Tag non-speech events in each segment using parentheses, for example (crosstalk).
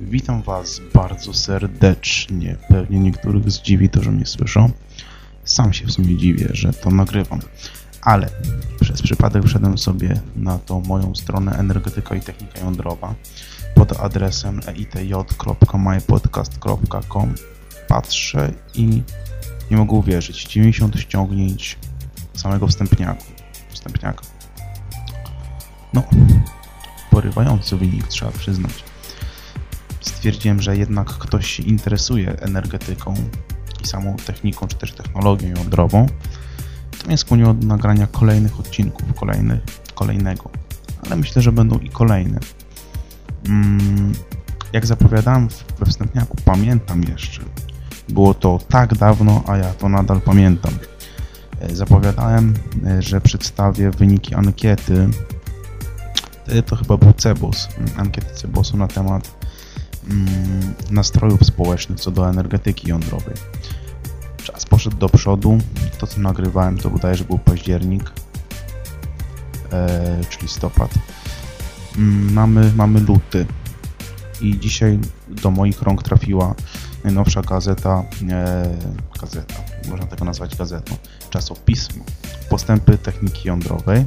Witam Was bardzo serdecznie. Pewnie niektórych zdziwi to, że mnie słyszą. Sam się w sumie dziwię, że to nagrywam. Ale przez przypadek wszedłem sobie na tą moją stronę energetyka i technika jądrowa pod adresem eitj.mypodcast.com Patrzę i nie mogę uwierzyć. 90 ściągnięć samego wstępniaku. wstępniaka. No, porywający wynik, trzeba przyznać stwierdziłem, że jednak ktoś się interesuje energetyką i samą techniką, czy też technologią jądrową, to mnie skłoniło do nagrania kolejnych odcinków, kolejnych, kolejnego. Ale myślę, że będą i kolejne. Mm, jak zapowiadałem we wstępniaku, pamiętam jeszcze. Było to tak dawno, a ja to nadal pamiętam. E, zapowiadałem, e, że przedstawię wyniki ankiety. Wtedy to chyba był Cebos, ankiety Cebosu na temat nastrojów społecznych co do energetyki jądrowej. Czas poszedł do przodu. To, co nagrywałem, to bodajże był październik, e, czy listopad. Mm, mamy, mamy luty i dzisiaj do moich rąk trafiła najnowsza gazeta, e, gazeta, można tego nazwać gazetą, czasopismo, postępy techniki jądrowej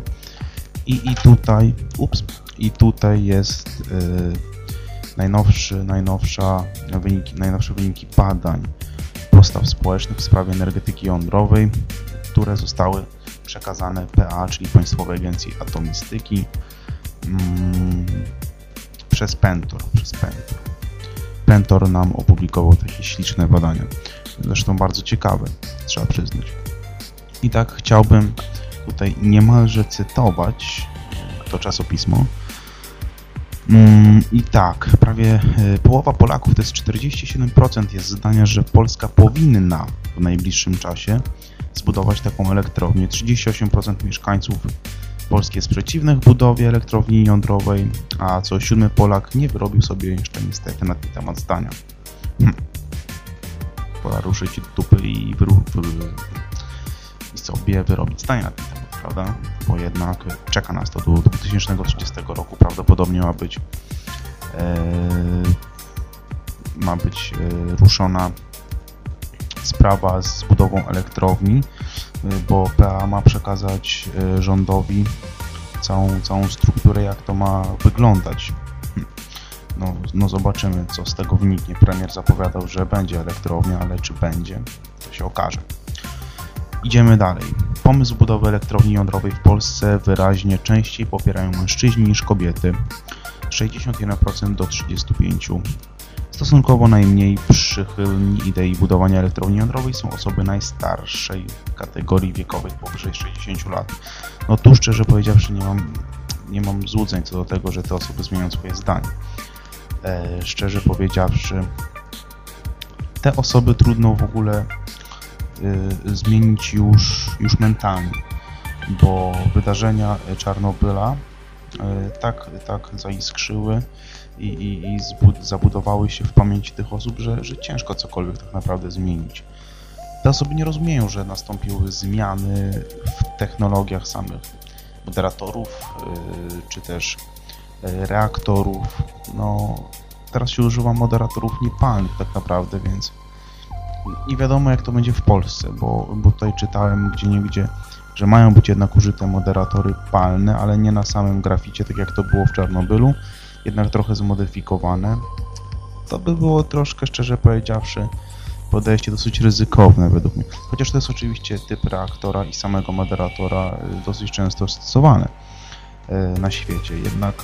i, i tutaj, ups, i tutaj jest e, najnowszy, najnowsza wyniki, najnowsze wyniki badań postaw społecznych w sprawie energetyki jądrowej, które zostały przekazane PA, czyli Państwowej Agencji Atomistyki mm, przez Pentor, przez Pentor. Pentor nam opublikował takie śliczne badania, zresztą bardzo ciekawe, trzeba przyznać. I tak chciałbym tutaj niemalże cytować to czasopismo, I tak, prawie e, połowa Polaków, to jest 47% jest zdania, że Polska powinna w najbliższym czasie zbudować taką elektrownię. 38% mieszkańców Polski jest przeciwnych budowie elektrowni jądrowej, a co siódmy Polak nie wyrobił sobie jeszcze niestety na ten temat zdania. Hm. Pora ruszyć dupy i, wyru, i sobie wyrobić zdanie na ten temat prawda? Bo jednak czeka nas to do 2030 roku. Prawdopodobnie ma być e, ma być e, ruszona sprawa z budową elektrowni, e, bo PA ma przekazać e, rządowi całą, całą strukturę, jak to ma wyglądać. No, no zobaczymy, co z tego wyniknie. Premier zapowiadał, że będzie elektrownia, ale czy będzie, to się okaże. Idziemy dalej. Pomysł budowy elektrowni jądrowej w Polsce wyraźnie częściej popierają mężczyźni niż kobiety. 61% do 35%. Stosunkowo najmniej przychylni idei budowania elektrowni jądrowej są osoby najstarszej kategorii wiekowej powyżej 60 lat. No tu szczerze powiedziawszy nie mam, nie mam złudzeń co do tego, że te osoby zmienią swoje zdanie. E, szczerze powiedziawszy, te osoby trudno w ogóle zmienić już, już mentalnie, bo wydarzenia Czarnobyla y, tak, tak zaiskrzyły i, i, i zabudowały się w pamięci tych osób, że, że ciężko cokolwiek tak naprawdę zmienić. Te osoby nie rozumieją, że nastąpiły zmiany w technologiach samych moderatorów, y, czy też reaktorów. No, teraz się używa moderatorów niepalnych tak naprawdę, więc nie wiadomo jak to będzie w Polsce, bo, bo tutaj czytałem gdzie niegdzie, że mają być jednak użyte moderatory palne, ale nie na samym graficie, tak jak to było w Czarnobylu, jednak trochę zmodyfikowane. To by było troszkę, szczerze powiedziawszy, podejście dosyć ryzykowne według mnie. Chociaż to jest oczywiście typ reaktora i samego moderatora y, dosyć często stosowane y, na świecie. Jednak,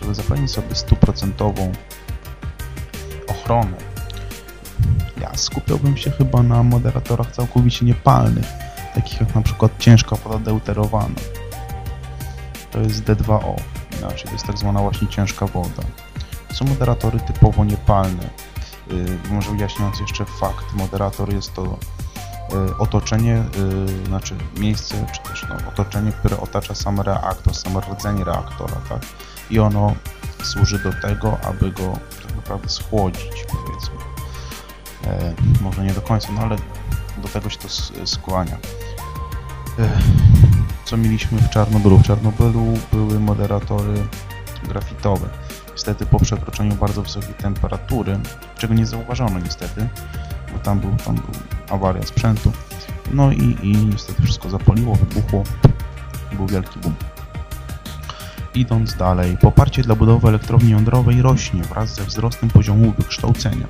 żeby zapewnić sobie stuprocentową ochronę ja skupiałbym się chyba na moderatorach całkowicie niepalnych, takich jak na przykład ciężka woda deuterowana. To jest D2O, inaczej to jest tak zwana właśnie ciężka woda. Są moderatory typowo niepalne. Yy, może wyjaśniając jeszcze fakt, moderator jest to yy, otoczenie, yy, znaczy miejsce, czy też no, otoczenie, które otacza sam reaktor, samo rdzenie reaktora, tak? I ono służy do tego, aby go tak naprawdę schłodzić, powiedzmy. E, może nie do końca, no ale do tego się to skłania. E, co mieliśmy w Czarnobylu? W Czarnobylu były moderatory grafitowe. Niestety po przekroczeniu bardzo wysokiej temperatury, czego nie zauważono niestety, bo tam był, tam był awaria sprzętu, no i, i niestety wszystko zapaliło, wybuchło, był wielki boom. Idąc dalej, poparcie dla budowy elektrowni jądrowej rośnie wraz ze wzrostem poziomu wykształcenia.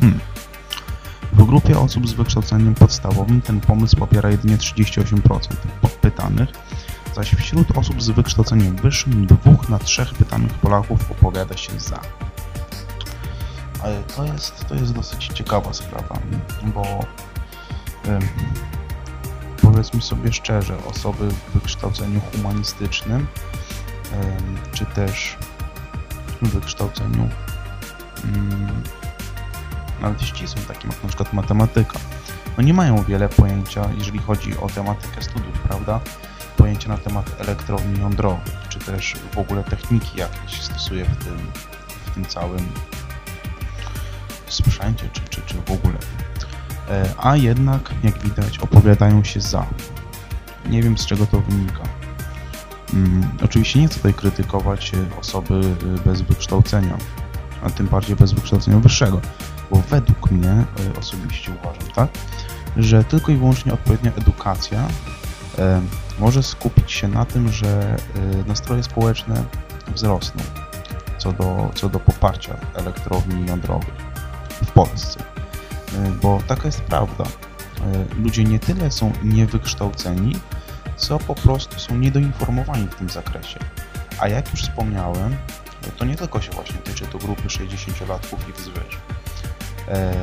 Hmm. W grupie osób z wykształceniem podstawowym ten pomysł popiera jedynie 38% pytanych, zaś wśród osób z wykształceniem wyższym dwóch na trzech pytanych Polaków opowiada się za. Ale to jest, to jest dosyć ciekawa sprawa, bo powiedzmy sobie szczerze, osoby w wykształceniu humanistycznym ym, czy też w wykształceniu ym, nawet ścisłym, takim jak na przykład matematyka, no nie mają wiele pojęcia, jeżeli chodzi o tematykę studiów, prawda? Pojęcia na temat elektrowni jądrowej, czy też w ogóle techniki jakieś stosuje w tym, w tym całym sprzęcie, czy, czy, czy w ogóle. E, a jednak, jak widać, opowiadają się za. Nie wiem, z czego to wynika. Hmm, oczywiście nie chcę tutaj krytykować osoby y, bez wykształcenia, a tym bardziej bez wykształcenia wyższego bo według mnie e, osobiście uważam, tak, że tylko i wyłącznie odpowiednia edukacja e, może skupić się na tym, że e, nastroje społeczne wzrosną co do, co do poparcia elektrowni jądrowych w Polsce. Bo taka jest prawda. Ludzie nie tyle są niewykształceni, co po prostu są niedoinformowani w tym zakresie. A jak już wspomniałem, to nie tylko się właśnie tyczy to grupy 60-latków i wzwyż. E,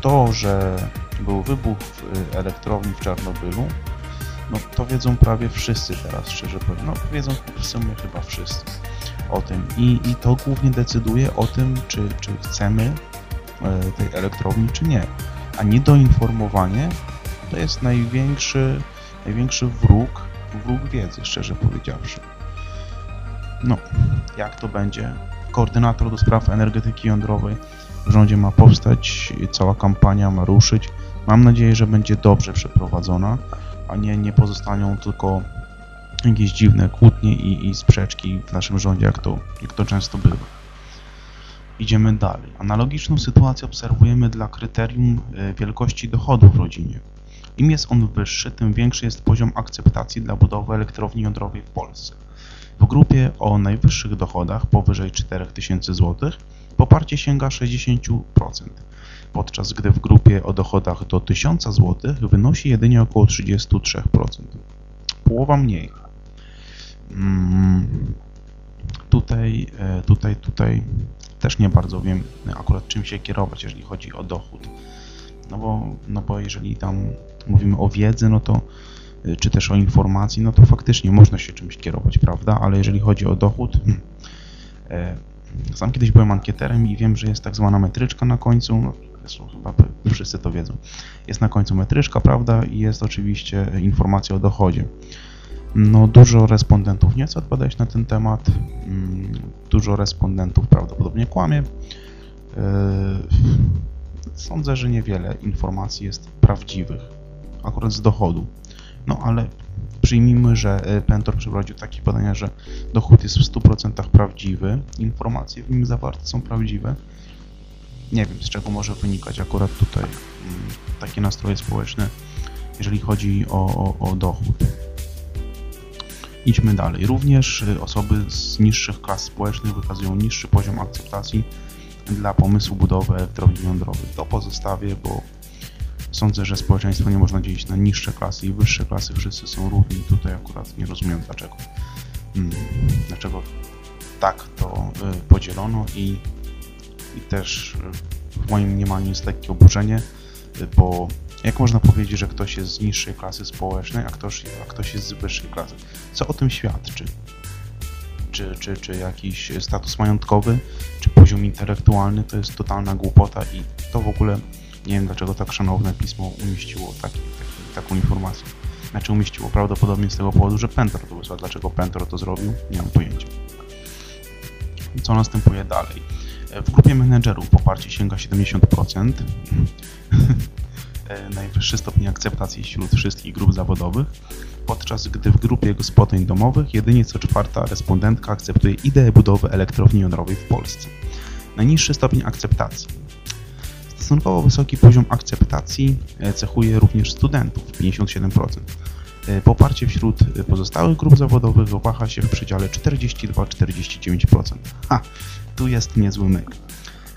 to, że był wybuch w elektrowni w Czarnobylu, no to wiedzą prawie wszyscy teraz, szczerze powiem. No wiedzą w sumie chyba wszyscy o tym. I, i to głównie decyduje o tym, czy, czy chcemy e, tej elektrowni, czy nie. A niedoinformowanie to jest największy, największy wróg, wróg wiedzy, szczerze powiedziawszy. No, jak to będzie? Koordynator do spraw energetyki jądrowej w rządzie ma powstać, cała kampania ma ruszyć. Mam nadzieję, że będzie dobrze przeprowadzona, a nie, nie pozostaną tylko jakieś dziwne kłótnie i, i sprzeczki w naszym rządzie, jak to, jak to często bywa. Idziemy dalej. Analogiczną sytuację obserwujemy dla kryterium e, wielkości dochodu w rodzinie. Im jest on wyższy, tym większy jest poziom akceptacji dla budowy elektrowni jądrowej w Polsce. W grupie o najwyższych dochodach powyżej 4000 zł poparcie sięga 60%, podczas gdy w grupie o dochodach do 1000 zł wynosi jedynie około 33%. Połowa mniej. Mm, tutaj, e, tutaj, tutaj też nie bardzo wiem akurat czym się kierować, jeżeli chodzi o dochód. No bo, no bo jeżeli tam mówimy o wiedzy, no to czy też o informacji, no to faktycznie można się czymś kierować, prawda? Ale jeżeli chodzi o dochód, hmm, e, sam kiedyś byłem ankieterem i wiem, że jest tak zwana metryczka na końcu, no, chyba wszyscy to wiedzą. Jest na końcu metryczka, prawda, i jest oczywiście informacja o dochodzie. No, dużo respondentów nie chce odpowiadać na ten temat, mm, dużo respondentów prawdopodobnie kłamie. Yy, sądzę, że niewiele informacji jest prawdziwych, akurat z dochodu. No ale Przyjmijmy, że e, Pentor przeprowadził takie badania, że dochód jest w 100% prawdziwy, informacje w nim zawarte są prawdziwe. Nie wiem, z czego może wynikać akurat tutaj mm, takie nastroje społeczne, jeżeli chodzi o, o, o dochód. Idźmy dalej. Również e, osoby z niższych klas społecznych wykazują niższy poziom akceptacji dla pomysłu budowy elektrowni jądrowej. To pozostawię, bo Sądzę, że społeczeństwo nie można dzielić na niższe klasy i wyższe klasy. Wszyscy są równi. Tutaj akurat nie rozumiem dlaczego. Hmm, dlaczego tak to y, podzielono i, i też y, w moim mniemaniu jest lekkie oburzenie, y, bo jak można powiedzieć, że ktoś jest z niższej klasy społecznej, a ktoś, a ktoś jest z wyższej klasy? Co o tym świadczy? Czy, czy, czy jakiś status majątkowy, czy poziom intelektualny to jest totalna głupota i to w ogóle nie wiem dlaczego tak szanowne pismo umieściło taki, taki, taką informację. Znaczy umieściło prawdopodobnie z tego powodu, że Pentor to wysłał. Dlaczego Pentor to zrobił? Nie mam pojęcia. Co następuje dalej? W grupie menedżerów poparcie sięga 70%. e, (laughs) najwyższy stopień akceptacji wśród wszystkich grup zawodowych, podczas gdy w grupie gospodyń domowych jedynie co czwarta respondentka akceptuje ideę budowy elektrowni jądrowej w Polsce. Najniższy stopień akceptacji. Stosunkowo wysoki poziom akceptacji e, cechuje również studentów 57%. E, poparcie wśród pozostałych grup zawodowych waha się w przedziale 42-49%. Ha, tu jest niezły myk.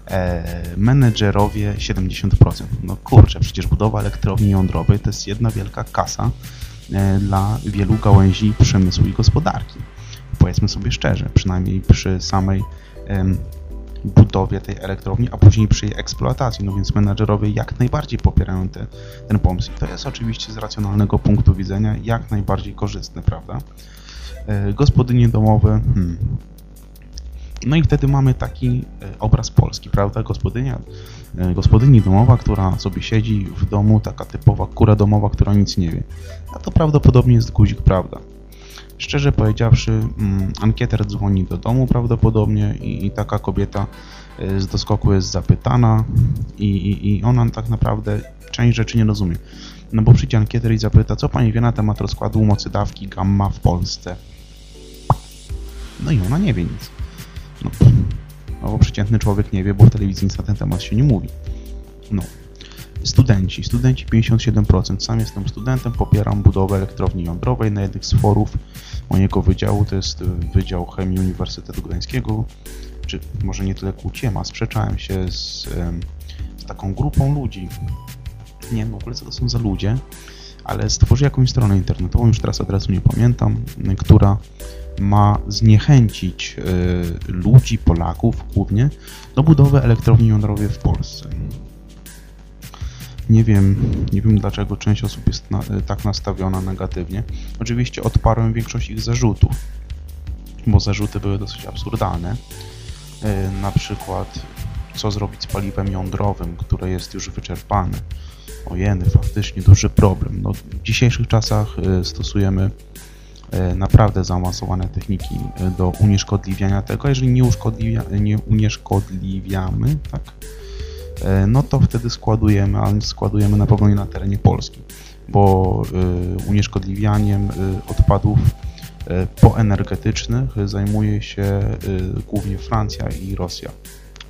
E, menedżerowie 70%. No kurczę, przecież budowa elektrowni jądrowej to jest jedna wielka kasa e, dla wielu gałęzi przemysłu i gospodarki. Powiedzmy sobie szczerze, przynajmniej przy samej budowie tej elektrowni, a później przy jej eksploatacji. No więc menadżerowie jak najbardziej popierają te, ten pomysł. I to jest oczywiście z racjonalnego punktu widzenia jak najbardziej korzystne, prawda? E, gospodynie domowe, hmm. No i wtedy mamy taki e, obraz Polski, prawda? Gospodynia, e, gospodyni domowa, która sobie siedzi w domu, taka typowa kura domowa, która nic nie wie. A to prawdopodobnie jest guzik, prawda? Szczerze powiedziawszy, mm, ankieter dzwoni do domu prawdopodobnie i, i taka kobieta e, z doskoku jest zapytana i, i, i ona tak naprawdę część rzeczy nie rozumie. No bo przyjdzie ankieter i zapyta, co pani wie na temat rozkładu mocy dawki gamma w Polsce? No i ona nie wie nic. No, no bo przeciętny człowiek nie wie, bo w telewizji nic na ten temat się nie mówi. No. Studenci. Studenci 57%. Sam jestem studentem, popieram budowę elektrowni jądrowej na jednych z forów mojego wydziału, to jest Wydział Chemii Uniwersytetu Gdańskiego, czy może nie tyle kłóciem, a sprzeczałem się z, z taką grupą ludzi. Nie wiem w ogóle co to są za ludzie, ale stworzy jakąś stronę internetową, już teraz adresu nie pamiętam, która ma zniechęcić y, ludzi, Polaków głównie, do budowy elektrowni jądrowej w Polsce. Nie wiem, nie wiem dlaczego część osób jest na, y, tak nastawiona negatywnie. Oczywiście odparłem większość ich zarzutów, bo zarzuty były dosyć absurdalne. Y, na przykład, co zrobić z paliwem jądrowym, które jest już wyczerpane. Ojeny, faktycznie duży problem. No, w dzisiejszych czasach stosujemy E, naprawdę zaawansowane techniki e, do unieszkodliwiania tego. Jeżeli nie, uszkodliwia, nie unieszkodliwiamy, tak, e, no to wtedy składujemy, ale składujemy na pewno nie na terenie Polski, bo unieszkodliwianiem odpadów poenergetycznych zajmuje się głównie Francja i Rosja,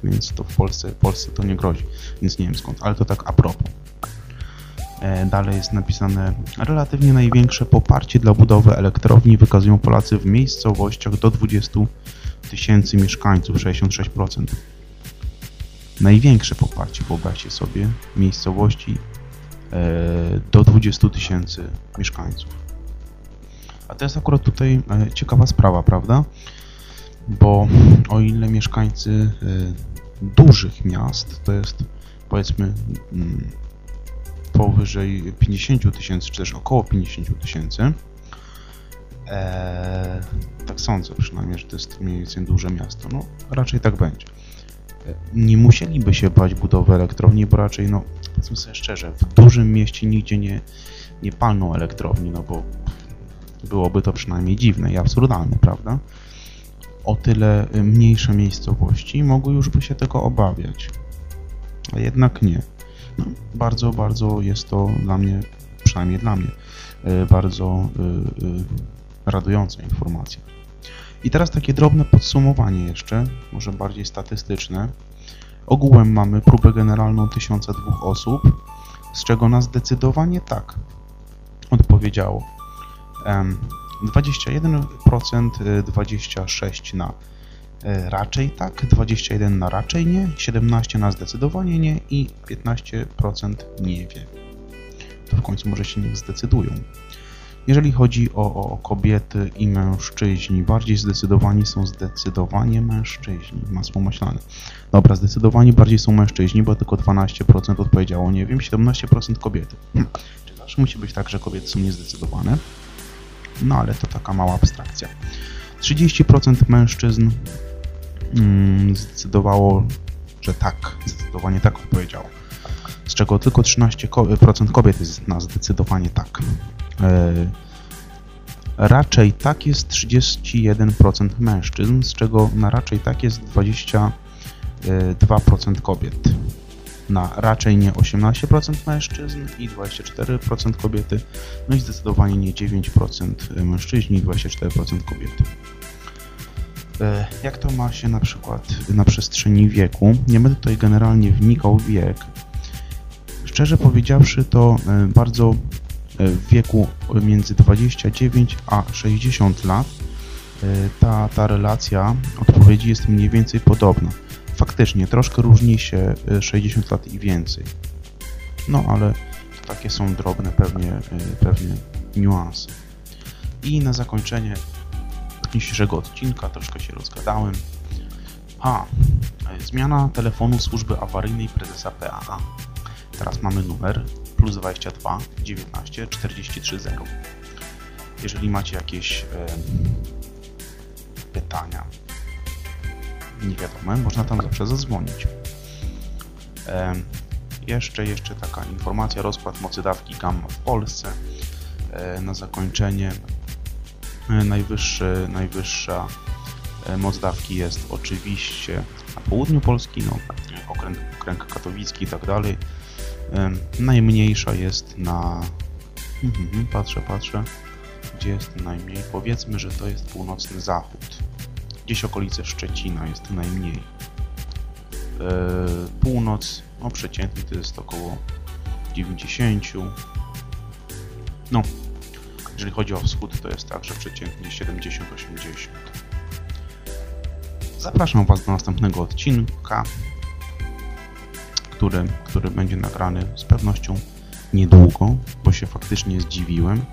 więc to w Polsce, Polsce to nie grozi, więc nie wiem skąd, ale to tak a propos. E, dalej jest napisane relatywnie największe poparcie dla budowy elektrowni wykazują Polacy w miejscowościach do 20 tysięcy mieszkańców, 66%. Największe poparcie, wyobraźcie sobie, miejscowości e, do 20 tysięcy mieszkańców. A to jest akurat tutaj e, ciekawa sprawa, prawda? Bo o ile mieszkańcy dużych miast to jest powiedzmy mm, powyżej 50 tysięcy, czy też około 50 tysięcy. Tak sądzę przynajmniej, że to jest mniej więcej duże miasto. No, raczej tak będzie. Nie musieliby się bać budowy elektrowni, bo raczej, no, powiedzmy sobie szczerze, w dużym mieście nigdzie nie, nie palną elektrowni, no bo byłoby to przynajmniej dziwne i absurdalne, prawda? O tyle mniejsze miejscowości mogły już by się tego obawiać. A jednak nie. No, bardzo, bardzo jest to dla mnie, przynajmniej dla mnie, e, bardzo e, e, radująca informacja. I teraz takie drobne podsumowanie jeszcze, może bardziej statystyczne. Ogółem mamy próbę generalną 1002 osób, z czego na zdecydowanie tak odpowiedziało 21%, 26% na E, raczej tak, 21 na raczej nie, 17 na zdecydowanie nie i 15% nie wie. To w końcu może się niech zdecydują. Jeżeli chodzi o, o, kobiety i mężczyźni, bardziej zdecydowani są zdecydowanie mężczyźni. Masło maślane. Dobra, zdecydowanie bardziej są mężczyźni, bo tylko 12% odpowiedziało nie wiem, 17% kobiety. Czy zawsze musi być tak, że kobiety są niezdecydowane? No ale to taka mała abstrakcja. 30% mężczyzn mm, zdecydowało, że tak, zdecydowanie tak odpowiedziało. Z czego tylko 13% kobiet jest na zdecydowanie tak. E, raczej tak jest 31% mężczyzn, z czego na raczej tak jest 22% kobiet. na raczej nie 18% mężczyzn i 24% kobiety, no i zdecydowanie nie 9% mężczyźni i 24% kobiety. E, jak to ma się na przykład na przestrzeni wieku? Nie będę tutaj generalnie wnikał w wiek. Szczerze powiedziawszy, to e, bardzo e, w wieku między 29 a 60 lat ta, ta relacja odpowiedzi jest mniej więcej podobna. Faktycznie, troszkę różni się 60 lat i więcej. No ale to takie są drobne pewnie, pewnie niuanse. I na zakończenie dzisiejszego odcinka, troszkę się rozgadałem. A, zmiana telefonu służby awaryjnej prezesa PAA. Teraz mamy numer plus 22 19 43 0. Jeżeli macie jakieś e, pytania, niewiadome, można tam zawsze zadzwonić. E, jeszcze, jeszcze taka informacja, rozkład mocy dawki gamma w Polsce. E, na zakończenie E, najwyższy, najwyższa e, moc dawki jest oczywiście na południu Polski, no, okręg, okręg katowicki i tak dalej. E, najmniejsza jest na... Mhm, patrzę, patrzę. Gdzie jest najmniej? Powiedzmy, że to jest północny zachód. Gdzieś okolice Szczecina jest najmniej. Północ, no przeciętnie to jest około 90. No, jeżeli chodzi o wschód, to jest także przeciętnie 70-80. Zapraszam Was do następnego odcinka, który, który będzie nagrany z pewnością niedługo, bo się faktycznie zdziwiłem,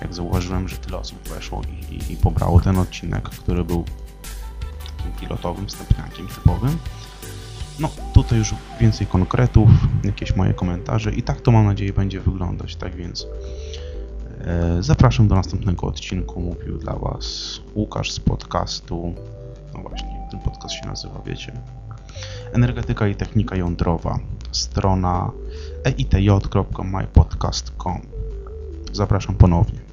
jak zauważyłem, że tyle osób weszło i, i, i pobrało ten odcinek, który był takim pilotowym, wstępniakiem typowym. No, tutaj już więcej konkretów, jakieś moje komentarze i tak to mam nadzieję będzie wyglądać, tak więc E, zapraszam do następnego odcinku. Mówił dla Was Łukasz z podcastu. No właśnie, ten podcast się nazywa, wiecie. Energetyka i technika jądrowa. Strona eitj.mypodcast.com. Zapraszam ponownie.